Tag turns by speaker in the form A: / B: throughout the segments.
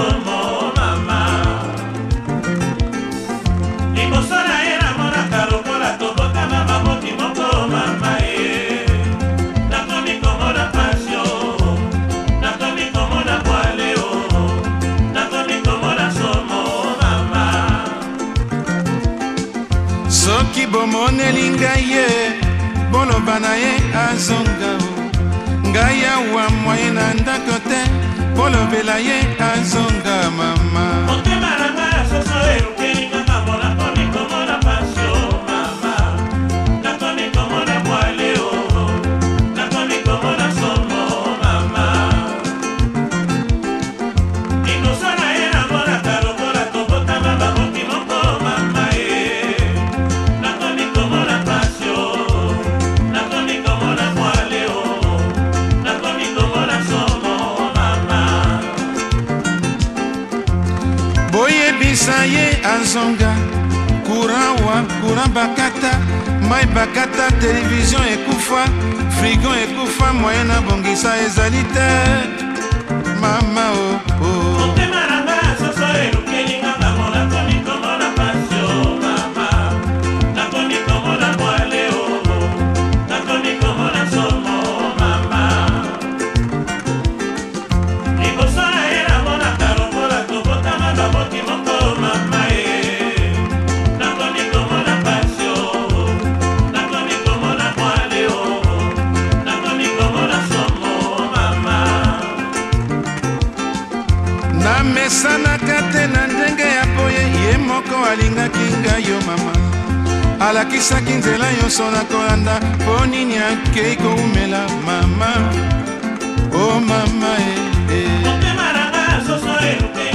A: bosomo mama liboso na ye namonaka lokola tobotama baboti moko mama ye nakomi komona pasio nakomi komona bwaleo nakomi
B: komona somo mama soki bomoneli ngai ye boloba na ye azonga ngai awa mwaye na ndako te kolobela ye azonga mama motema na nga ya soso eluki ezonga kuran wa kuran bakata mai bakata televizio ekufa frigo ekufa moye na bongisa ezali te mama o oh, oh. alingaki ngai yo mama alakisaki nzela nyonso na kolanda mpo nini akei koumela mama o oh mama e eh, eh.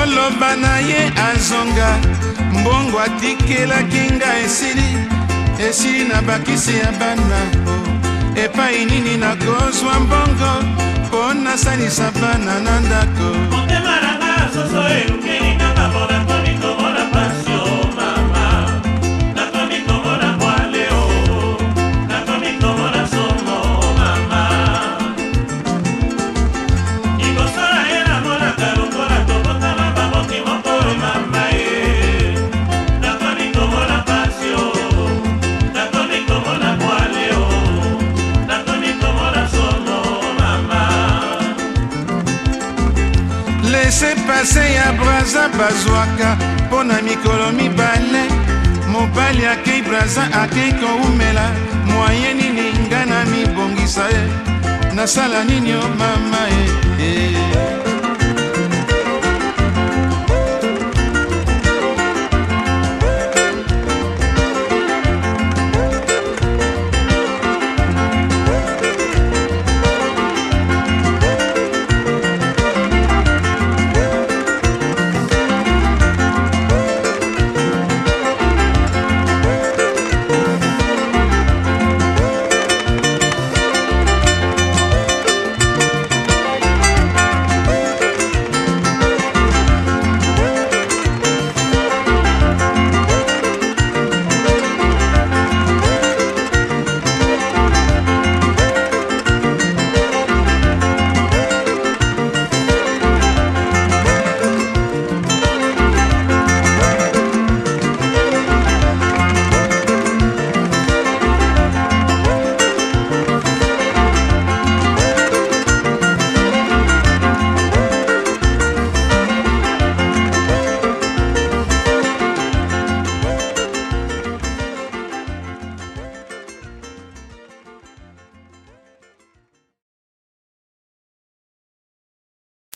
B: koloba na ye azonga mbongo atikelaki nga esili esili na bakisi ya bana o epai nini nakozwa mbongo mpo nasalisa bana na ndako motema nanga soso elukeli nga mabona laissepase ya braza bazwaka mpo na mikolo mibale mobali akei braza akei koumela mwaye nini nga na mibongisa ye nasala nini o oh, mama e eh, eh.